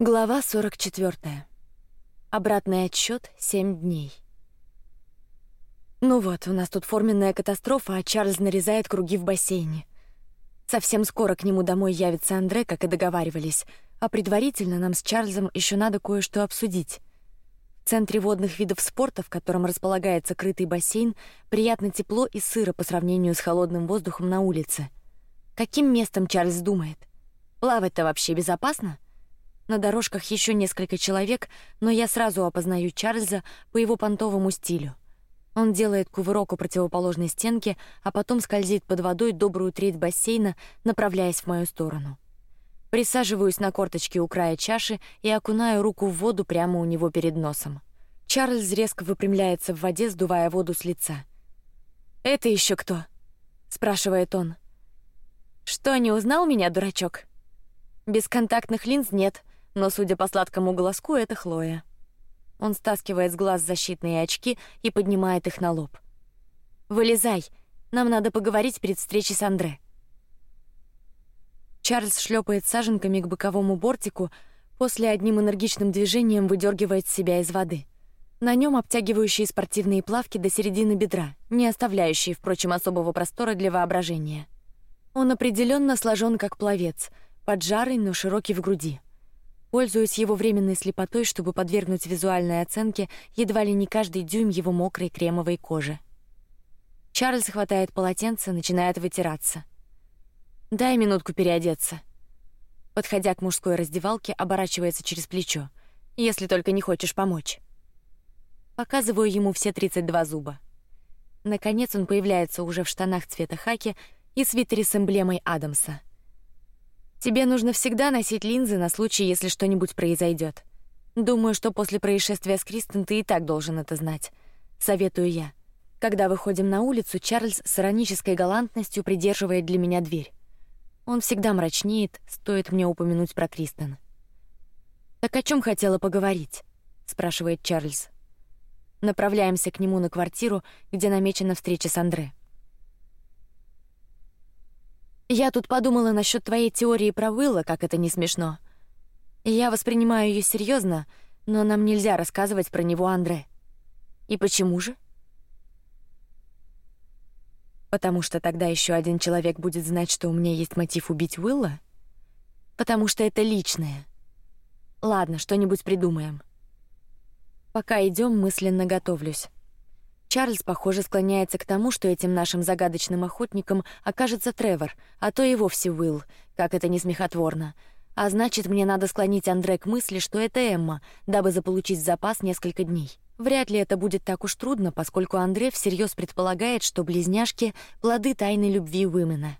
Глава 44. Обратный отсчет семь дней. Ну вот, у нас тут форменная катастрофа, а Чарльз нарезает круги в бассейне. Совсем скоро к нему домой явится Андре, как и договаривались, а предварительно нам с Чарльзом еще надо кое-что обсудить. В центре водных видов спорта, в котором располагается крытый бассейн, приятно тепло и сыро по сравнению с холодным воздухом на улице. Каким местом Чарльз думает? Плавать-то вообще безопасно? На дорожках еще несколько человек, но я сразу опознаю Чарльза по его понтовому стилю. Он делает кувырок у противоположной стенки, а потом скользит под водой добрую треть бассейна, направляясь в мою сторону. Присаживаюсь на корточки у края чаши и окунаю руку в воду прямо у него перед носом. Чарльз резко выпрямляется в воде, сдувая воду с лица. Это еще кто? спрашивает он. Что не узнал меня, дурачок? Без контактных линз нет, но, судя по сладкому голоску, это Хлоя. Он стаскивает с глаз защитные очки и поднимает их на лоб. Вылезай, нам надо поговорить перед встречей с Андре. Чарльз шлепает саженками к боковому бортику, после одним энергичным движением выдергивает себя из воды. На нем обтягивающие спортивные плавки до середины бедра, не оставляющие, впрочем, особого простора для воображения. Он определенно сложен как пловец, поджарый, но широкий в груди. Пользуясь его временной слепотой, чтобы подвергнуть визуальной оценке едва ли не каждый дюйм его мокрой кремовой кожи. Чарльз хватает полотенце, начинает вытираться. Дай минутку переодеться. Подходя к мужской раздевалке, оборачивается через плечо. Если только не хочешь помочь. Показываю ему все 32 зуба. Наконец он появляется уже в штанах цвета хаки и свитере с эмблемой Адамса. Тебе нужно всегда носить линзы на случай, если что-нибудь произойдет. Думаю, что после происшествия с Кристен ты и так должен это знать. Советую я. Когда выходим на улицу, Чарльз с иронической галантностью придерживает для меня дверь. Он всегда мрачнеет, стоит мне упомянуть про Кристен. Так о чем хотела поговорить? спрашивает Чарльз. Направляемся к нему на квартиру, где намечена встреча с Андре. Я тут подумала насчет твоей теории про Уилла, как это не смешно. Я воспринимаю ее серьезно, но нам нельзя рассказывать про него Андре. И почему же? Потому что тогда еще один человек будет знать, что у меня есть мотив убить Уилла. Потому что это личное. Ладно, что-нибудь придумаем. Пока идем, мысленно готовлюсь. Чарльз, похоже, склоняется к тому, что этим нашим загадочным охотником окажется Тревор, а то и вовсе Уилл, как это не смехотворно. А значит, мне надо склонить Андре к мысли, что это Эмма, дабы заполучить запас несколько дней. Вряд ли это будет так уж трудно, поскольку Андре всерьез предполагает, что близняшки — плоды тайной любви Уимена.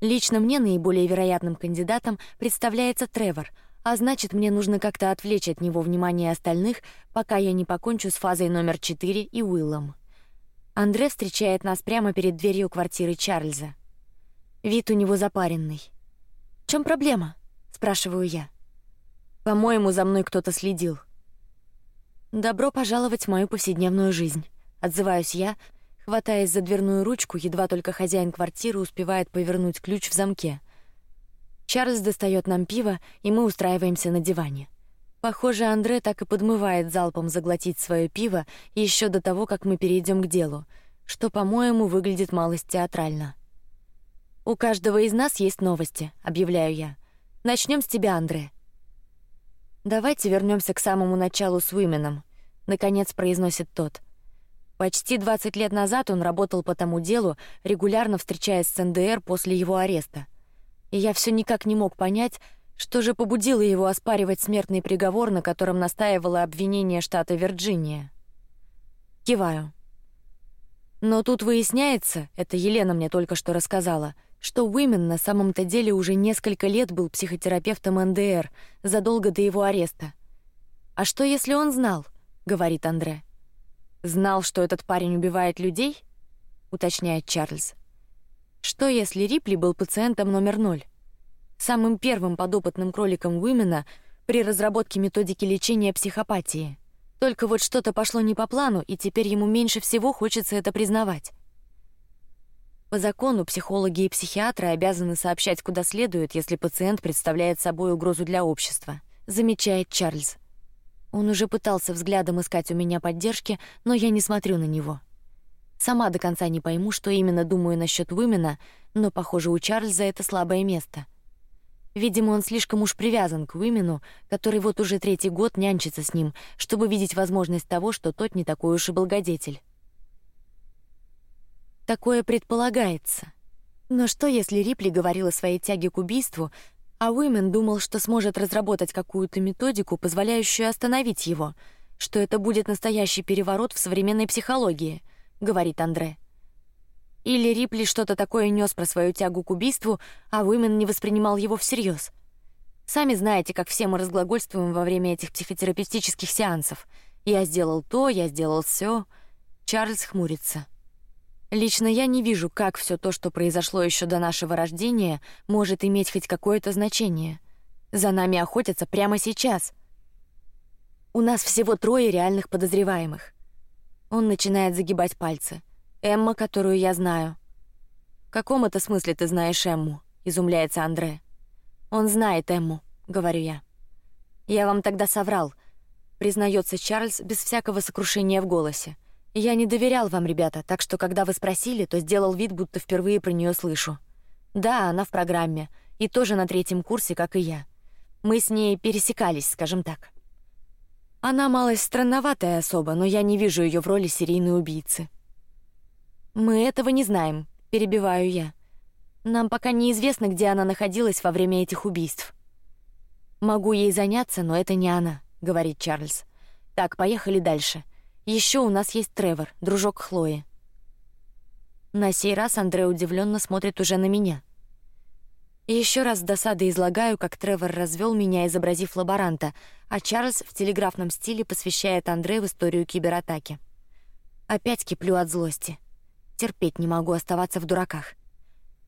Лично мне наиболее вероятным кандидатом представляется Тревор — а значит, мне нужно как-то отвлечь от него внимание остальных, пока я не покончу с фазой номер четыре и Уиллом. Андре встречает нас прямо перед дверью квартиры Чарльза. Вид у него запаренный. В чем проблема? спрашиваю я. По-моему, за мной кто-то следил. Добро пожаловать в мою повседневную жизнь. Отзываюсь я, хватаясь за дверную ручку, едва только хозяин квартиры успевает повернуть ключ в замке. Чарльз достает нам пиво, и мы устраиваемся на диване. Похоже, Андре так и подмывает залпом заглотить свое пиво еще до того, как мы перейдем к делу, что, по-моему, выглядит малость театрально. У каждого из нас есть новости, объявляю я. Начнем с тебя, Андре. Давайте вернемся к самому началу с Уименом. Наконец произносит тот. Почти 20 лет назад он работал по тому делу, регулярно встречаясь с НДР после его ареста и я все никак не мог понять, что же побудило его оспаривать смертный приговор, на котором настаивало обвинение штата Вирджиния. Киваю. Но тут выясняется, это Елена мне только что рассказала, что Уимен на самом-то деле уже несколько лет был психотерапевтом НДР задолго до его ареста. А что если он знал? говорит Андре. Знал, что этот парень убивает людей? уточняет Чарльз. Что если Рипли был пациентом номер ноль, самым первым подопытным кроликом Уимена при разработке методики лечения психопатии? Только вот что-то пошло не по плану, и теперь ему меньше всего хочется это признавать. По закону психологи и психиатры обязаны сообщать куда следует, если пациент представляет собой угрозу для общества. замечает Чарльз. Он уже пытался взглядом искать у меня поддержки, но я не смотрю на него. Сама до конца не пойму, что именно думаю насчет Уимена, но похоже у Чарльза это слабое место. Видимо, он слишком уж привязан к Уимену, который вот уже третий год нянчится с ним, чтобы видеть возможность того, что тот не такой уж и благодетель. Такое предполагается. Но что, если Рипли говорила своей тяге к убийству, а Уимен думал, что сможет разработать какую-то методику, позволяющую остановить его, что это будет настоящий переворот в современной психологии, говорит Андре. Или Рипли что-то такое нес про свою тягу к убийству, а Уимен не воспринимал его всерьез. Сами знаете, как все мы разглагольствуем во время этих психотерапевтических сеансов. Я сделал то, я сделал все. Чарльз хмурится. Лично я не вижу, как все то, что произошло еще до нашего рождения, может иметь хоть какое-то значение. За нами охотятся прямо сейчас. У нас всего трое реальных подозреваемых. Он начинает загибать пальцы. Эмма, которую я знаю. В каком это смысле ты знаешь Эмму? Изумляется Андре. Он знает Эмму, говорю я. Я вам тогда соврал, признается Чарльз без всякого сокрушения в голосе. Я не доверял вам, ребята, так что когда вы спросили, то сделал вид, будто впервые про нее слышу. Да, она в программе и тоже на третьем курсе, как и я. Мы с ней пересекались, скажем так. Она малость странноватая особа, но я не вижу ее в роли серийной убийцы. Мы этого не знаем, перебиваю я. Нам пока неизвестно, где она находилась во время этих убийств. Могу ей заняться, но это не она, говорит Чарльз. Так, поехали дальше. Еще у нас есть Тревор, дружок Хлои. На сей раз Андрей удивленно смотрит уже на меня. И еще раз с досадой излагаю, как Тревор развел меня, изобразив лаборанта, а Чарльз в телеграфном стиле посвящает Андрею в историю кибератаки. Опять киплю от злости. Терпеть не могу оставаться в дураках.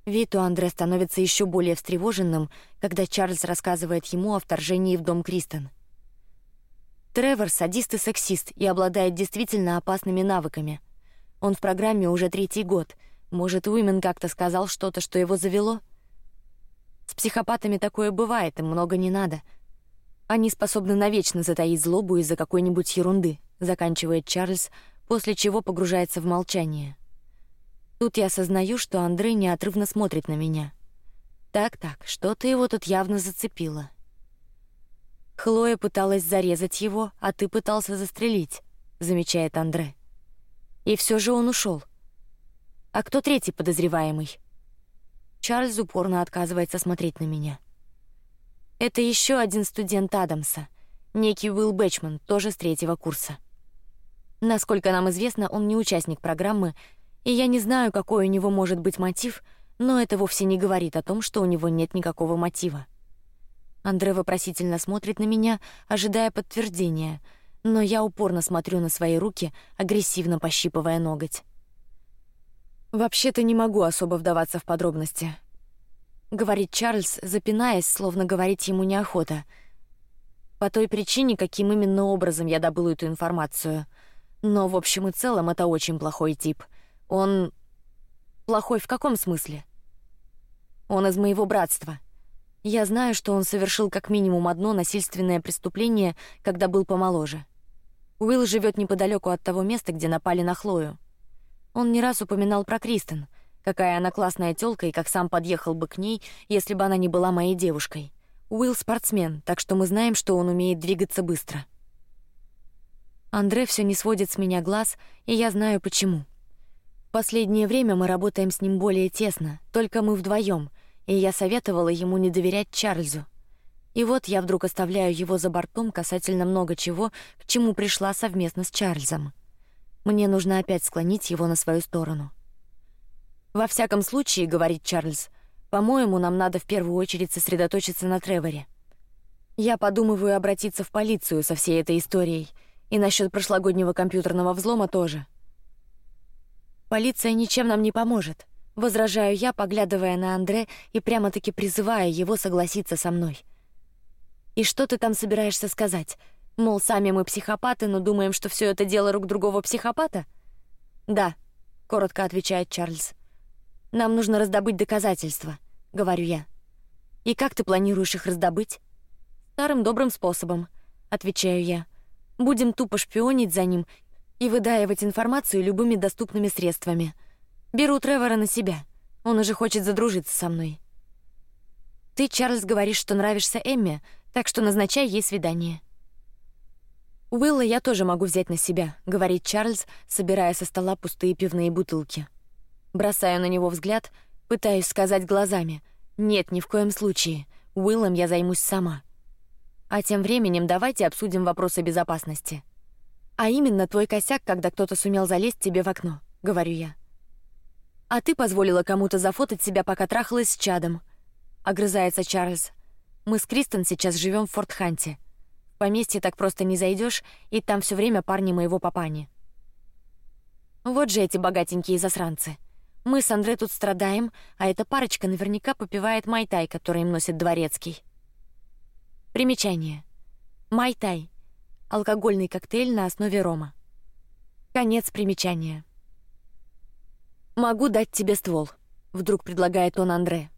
Вид у Андре становится еще более встревоженным, когда Чарльз рассказывает ему о вторжении в дом Кристен. Тревор садист и сексист и обладает действительно опасными навыками. Он в программе уже третий год. Может, Уимен как-то сказал что-то, что его завело. С психопатами такое бывает, им много не надо. Они способны навечно затаить злобу из-за какой-нибудь ерунды. Заканчивает Чарльз, после чего погружается в молчание. Тут я осознаю, что Андрей неотрывно смотрит на меня. Так, так, что-то его тут явно зацепило. Хлоя пыталась зарезать его, а ты пытался застрелить, замечает Андре. И все же он ушел. А кто третий подозреваемый? Чарльз упорно отказывается смотреть на меня. Это еще один студент Адамса, некий Уилл Бэчман, тоже с третьего курса. Насколько нам известно, он не участник программы, и я не знаю, какой у него может быть мотив, но это вовсе не говорит о том, что у него нет никакого мотива. Андре вопросительно смотрит на меня, ожидая подтверждения, но я упорно смотрю на свои руки, агрессивно пощипывая ноготь. Вообще-то не могу особо вдаваться в подробности, говорит Чарльз, запинаясь, словно говорить ему неохота. По той причине, каким именно образом я добыл эту информацию. Но в общем и целом это очень плохой тип. Он плохой в каком смысле? Он из моего братства. Я знаю, что он совершил как минимум одно насильственное преступление, когда был помоложе. Уилл живет неподалеку от того места, где напали на Хлою. Он не раз упоминал про Кристен, какая она классная тёлка и как сам подъехал бы к ней, если бы она не была моей девушкой. Уилл спортсмен, так что мы знаем, что он умеет двигаться быстро. Андре все не сводит с меня глаз, и я знаю почему. Последнее время мы работаем с ним более тесно, только мы вдвоем — и я советовала ему не доверять Чарльзу. И вот я вдруг оставляю его за бортом касательно много чего, к чему пришла совместно с Чарльзом. Мне нужно опять склонить его на свою сторону. Во всяком случае, говорит Чарльз, по-моему, нам надо в первую очередь сосредоточиться на Треворе. Я подумываю обратиться в полицию со всей этой историей и насчет прошлогоднего компьютерного взлома тоже. Полиция ничем нам не поможет. Возражаю я, поглядывая на Андре и прямо-таки призывая его согласиться со мной. И что ты там собираешься сказать? Мол, сами мы психопаты, но думаем, что все это дело рук другого психопата? Да, коротко отвечает Чарльз. Нам нужно раздобыть доказательства, говорю я. И как ты планируешь их раздобыть? Старым добрым способом, отвечаю я. Будем тупо шпионить за ним и выдаивать информацию любыми доступными средствами. Беру Тревора на себя. Он уже хочет задружиться со мной. Ты, Чарльз, говоришь, что нравишься Эмме, так что назначай ей свидание. Уилла я тоже могу взять на себя, говорит Чарльз, собирая со стола пустые пивные бутылки. Бросаю на него взгляд, пытаюсь сказать глазами: нет, ни в коем случае. Уиллом я займусь сама. А тем временем давайте обсудим вопросы безопасности. А именно твой косяк, когда кто-то сумел залезть тебе в окно, говорю я. А ты позволила кому-то зафотать себя, пока трахалась с Чадом. Огрызается Чарльз. Мы с Кристен сейчас живем в Форт-Ханте. В поместье так просто не зайдешь, и там все время парни моего папани. Вот же эти богатенькие засранцы. Мы с Андре тут страдаем, а эта парочка наверняка попивает майтай, который им носит дворецкий. Примечание: майтай — алкогольный коктейль на основе рома. Конец примечания. Могу дать тебе ствол. Вдруг предлагает он Андре.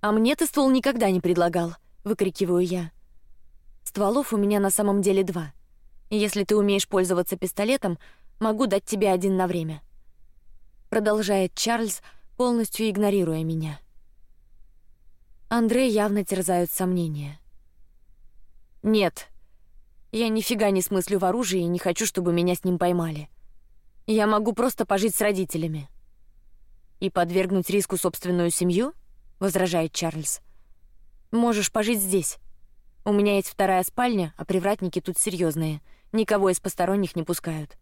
А мне ты ствол никогда не предлагал. Выкрикиваю я. Стволов у меня на самом деле два. если ты умеешь пользоваться пистолетом, могу дать тебе один на время. Продолжает Чарльз, полностью игнорируя меня. Андре явно терзают сомнения. Нет, я нифига не смыслю в оружии и не хочу, чтобы меня с ним поймали. Я могу просто пожить с родителями. И подвергнуть риску собственную семью? возражает Чарльз. Можешь пожить здесь. У меня есть вторая спальня, а привратники тут серьезные, никого из посторонних не пускают.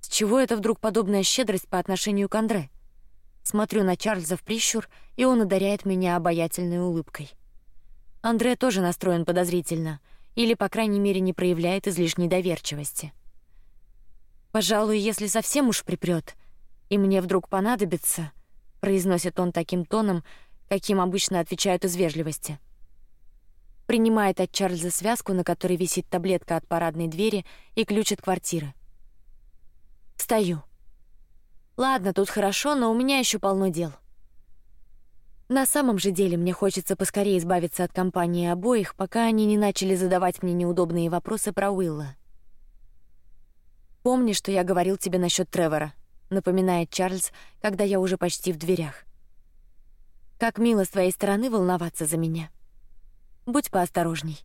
С чего это вдруг подобная щедрость по отношению к Андре? Смотрю на Чарльза в прищур, и он ударяет меня обаятельной улыбкой. Андре тоже настроен подозрительно, или по крайней мере не проявляет излишней доверчивости. Пожалуй, если совсем уж припрет, и мне вдруг понадобится, произносит он таким тоном, каким обычно отвечают из вежливости. Принимает от Чарльза связку, на которой висит таблетка от парадной двери и ключ от квартиры. Встаю. Ладно, тут хорошо, но у меня еще полно дел. На самом же деле мне хочется поскорее избавиться от компании обоих, пока они не начали задавать мне неудобные вопросы про Уилла. Помни, что я говорил тебе насчет Тревора, напоминает Чарльз, когда я уже почти в дверях. Как мило с твоей стороны волноваться за меня. Будь поосторожней.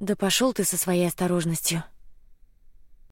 Да пошел ты со своей осторожностью.